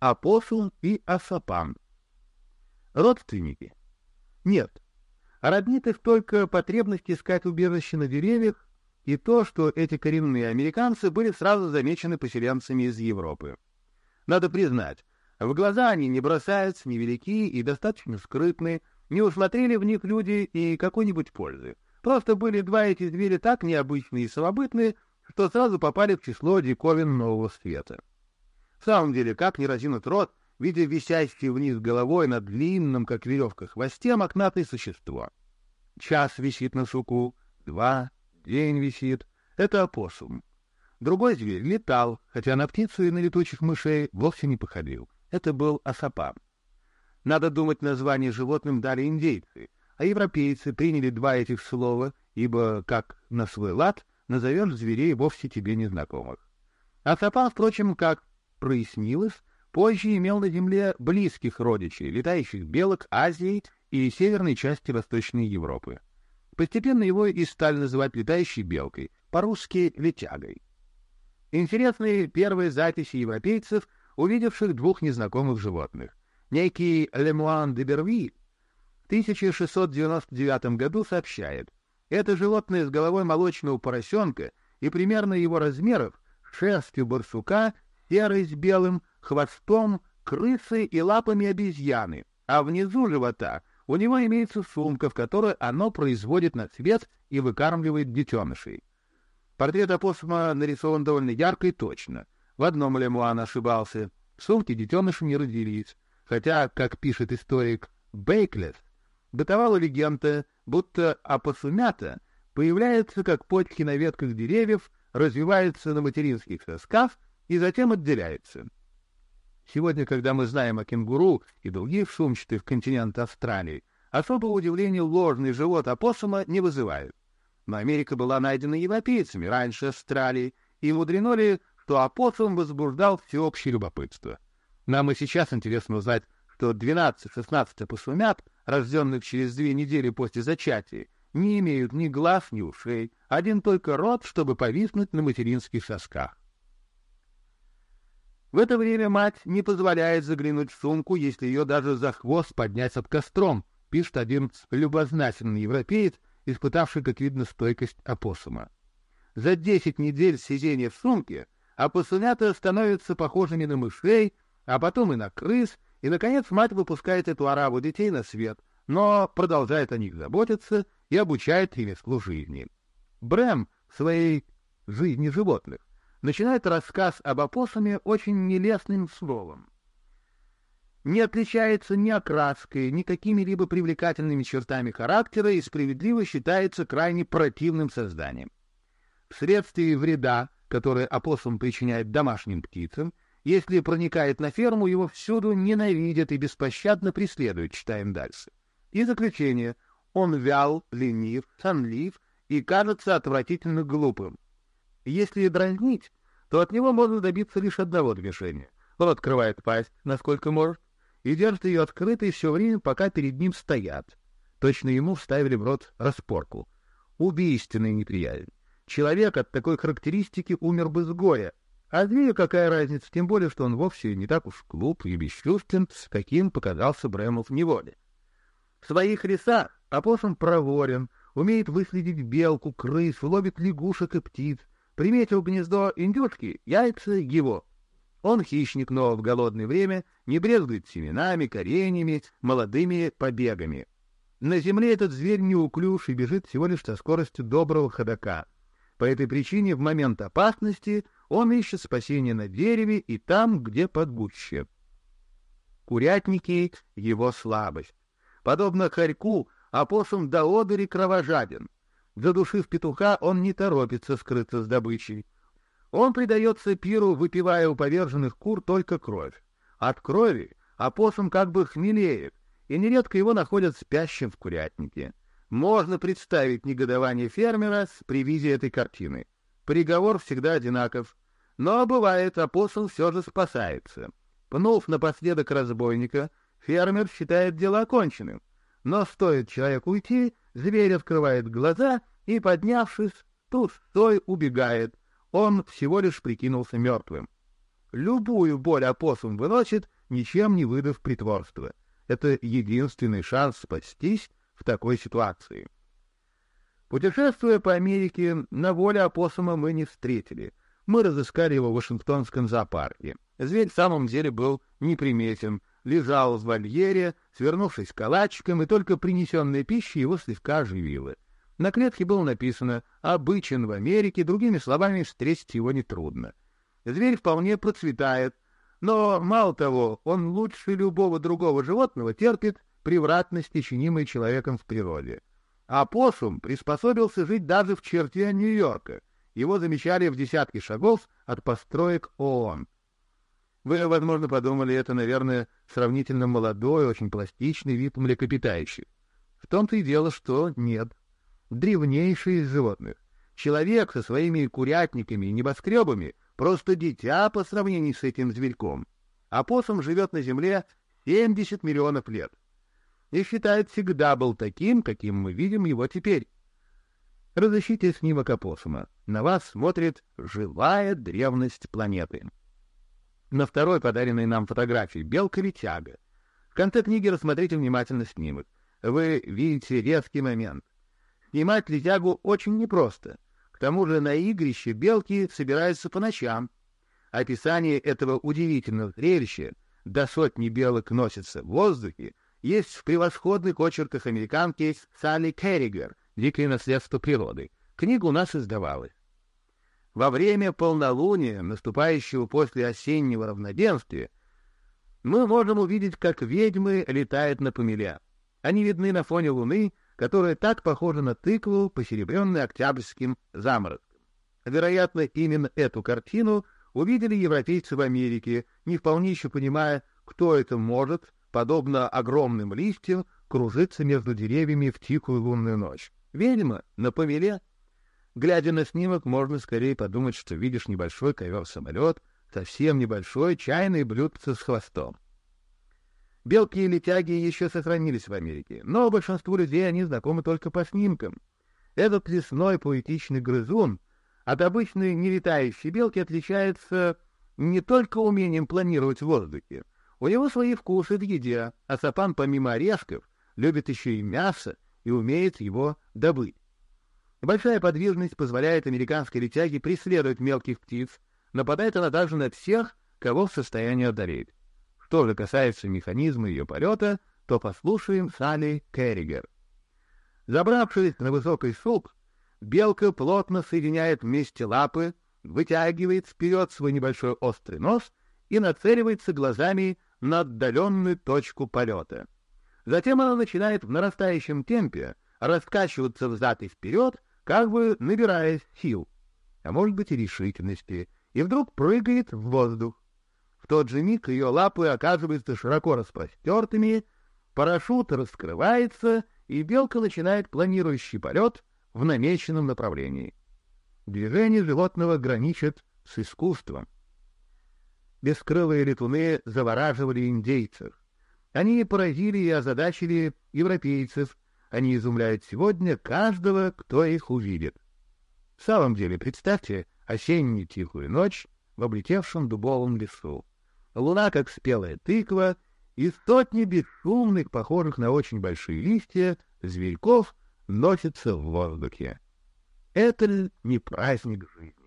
опоссум и асапан. Родственники? Нет. Роднит их только потребность искать убежище на деревьях и то, что эти коренные американцы были сразу замечены поселенцами из Европы. Надо признать, в глаза они не бросаются, невелики и достаточно скрытны, не усмотрели в них люди и какой-нибудь пользы. Просто были два эти звери так необычные и самобытные, что сразу попали в число диковин нового света. В самом деле, как не разинут рот, видя висящее вниз головой на длинном, как веревка, хвосте мохнатое существо. Час висит на суку, два, день висит. Это опоссум. Другой зверь летал, хотя на птицу и на летучих мышей вовсе не походил. Это был осапа. Надо думать, название животным дали индейцы, а европейцы приняли два этих слова, ибо, как на свой лад, назовешь зверей вовсе тебе незнакомых. Осапа, впрочем, как прояснилось, позже имел на Земле близких родичей, летающих белок Азии и северной части Восточной Европы. Постепенно его и стали называть летающей белкой, по-русски летягой. Интересные первые записи европейцев, увидевших двух незнакомых животных. Некий Лемуан де Берви в 1699 году сообщает, это животное с головой молочного поросенка и примерно его размеров, шерстью барсука, серой с белым, хвостом крысы и лапами обезьяны, а внизу живота у него имеется сумка, в которой оно производит на свет и выкармливает детенышей. Портрет опоссума нарисован довольно ярко и точно. В одном Лемуан ошибался. В сумке детеныши не родились. Хотя, как пишет историк Бейклес, бытовала легенда, будто опоссумята появляются как почки на ветках деревьев, развиваются на материнских сосках и затем отделяются. Сегодня, когда мы знаем о кенгуру и других сумчатых континент Австралии, особого удивления ложный живот опоссума не вызывает. Но Америка была найдена европейцами раньше Австралии, и мудрено ли, что опоссум возбуждал всеобщее любопытство. Нам и сейчас интересно узнать, что 12-16 опоссумят, рожденных через две недели после зачатия, не имеют ни глаз, ни ушей, один только рот, чтобы повиснуть на материнских сосках. В это время мать не позволяет заглянуть в сумку, если ее даже за хвост поднять под костром, пишет один любознательный европеец, испытавший, как видно, стойкость опоссума. За десять недель сидения в сумке опоссумята становятся похожими на мышей, а потом и на крыс, и, наконец, мать выпускает эту ораву детей на свет, но продолжает о них заботиться и обучает ремеслу жизни. Брэм в своей «Жизни животных» начинает рассказ об опоссуме очень нелестным словом. Не отличается ни окраской, ни какими-либо привлекательными чертами характера и справедливо считается крайне противным созданием. Вследствие вреда, который опоссум причиняет домашним птицам, если проникает на ферму, его всюду ненавидят и беспощадно преследуют, читаем дальше. И заключение. Он вял, ленив, сонлив и кажется отвратительно глупым. Если дразнить, то от него можно добиться лишь одного движения. Он открывает пасть, насколько может, и держит ее открытой все время, пока перед ним стоят. Точно ему вставили в рот распорку. Убийственный неприязнь. Человек от такой характеристики умер бы с горя. А зверю какая разница, тем более, что он вовсе не так уж глуп и бесчувствен, каким показался Брэмов в неволе. В своих лесах опоссум проворен, умеет выследить белку, крыс, ловит лягушек и птиц, Приметил гнездо индюшки, яйца его. Он хищник, но в голодное время не брезгует семенами, кореньями, молодыми побегами. На земле этот зверь неуклюж и бежит всего лишь со скоростью доброго ходока. По этой причине в момент опасности он ищет спасения на дереве и там, где подгуще. Курятники — его слабость. Подобно хорьку, опоссум до одури кровожаден — Задушив петуха, он не торопится скрыться с добычей. Он предается пиру, выпивая у поверженных кур только кровь. От крови опоссум как бы хмелеет, и нередко его находят спящим в курятнике. Можно представить негодование фермера при виде этой картины. Приговор всегда одинаков. Но бывает, опоссум все же спасается. Пнув напоследок разбойника, фермер считает дело оконченным. Но стоит человеку уйти, зверь открывает глаза и, поднявшись, тут стой убегает. Он всего лишь прикинулся мертвым. Любую боль опоссум выносит, ничем не выдав притворства. Это единственный шанс спастись в такой ситуации. Путешествуя по Америке, на воле опоссума мы не встретили. Мы разыскали его в Вашингтонском зоопарке. Зверь в самом деле был неприметен, лежал в вольере, свернувшись калачиком, и только принесенная пища его слегка оживила. На клетке было написано «обычен в Америке», другими словами, встретить его нетрудно. Зверь вполне процветает, но, мало того, он лучше любого другого животного терпит превратности, чинимые человеком в природе. А посум приспособился жить даже в черте Нью-Йорка. Его замечали в десятки шагов от построек ООН. Вы, возможно, подумали, это, наверное, сравнительно молодой, очень пластичный вид млекопитающих. В том-то и дело, что нет. Древнейший из животных. Человек со своими курятниками и небоскребами просто дитя по сравнению с этим зверьком. Опоссум живет на Земле 70 миллионов лет. И считает всегда был таким, каким мы видим его теперь. Разыщите снимок опоссума. На вас смотрит живая древность планеты. На второй подаренной нам фотографии белка-летяга. В конце книги рассмотрите внимательно снимок. Вы видите резкий момент. Снимать летягу очень непросто — тому же на игрище белки собираются по ночам. Описание этого удивительного зрелища до сотни белок носятся в воздухе есть в превосходных очерках американки Салли Керригер «Дикое наследство природы». Книга у нас издавалась. Во время полнолуния, наступающего после осеннего равноденствия, мы можем увидеть, как ведьмы летают на помеля. Они видны на фоне луны, которая так похожа на тыкву, посеребренную октябрьским заморозком. Вероятно, именно эту картину увидели европейцы в Америке, не вполне еще понимая, кто это может, подобно огромным листьям, кружиться между деревьями в тихую лунную ночь. Ведьма на помеле. Глядя на снимок, можно скорее подумать, что видишь небольшой ковер-самолет, совсем небольшой чайный блюдце с хвостом. Белки и летяги еще сохранились в Америке, но большинству людей они знакомы только по снимкам. Этот лесной поэтичный грызун от обычной нелетающей белки отличается не только умением планировать в воздухе. У него свои вкусы в еде, а сапан помимо орешков любит еще и мясо и умеет его добыть. Большая подвижность позволяет американской летяге преследовать мелких птиц, нападает она также на всех, кого в состоянии одолеть. Что же касается механизма ее полета, то послушаем Салли Керригер. Забравшись на высокий суп, белка плотно соединяет вместе лапы, вытягивает вперед свой небольшой острый нос и нацеливается глазами на отдаленную точку полета. Затем она начинает в нарастающем темпе раскачиваться взад и вперед, как бы набирая сил, а может быть и решительности, и вдруг прыгает в воздух тот же миг ее лапы оказываются широко распростертыми, парашют раскрывается, и белка начинает планирующий полет в намеченном направлении. Движение животного граничит с искусством. Бескрылые летуны завораживали индейцев. Они поразили и озадачили европейцев. Они изумляют сегодня каждого, кто их увидит. В самом деле, представьте осеннюю тихую ночь в облетевшем дубовом лесу луна как спелая тыква, и сотни бесшумных, похожих на очень большие листья, зверьков носятся в воздухе. Это не праздник жизни?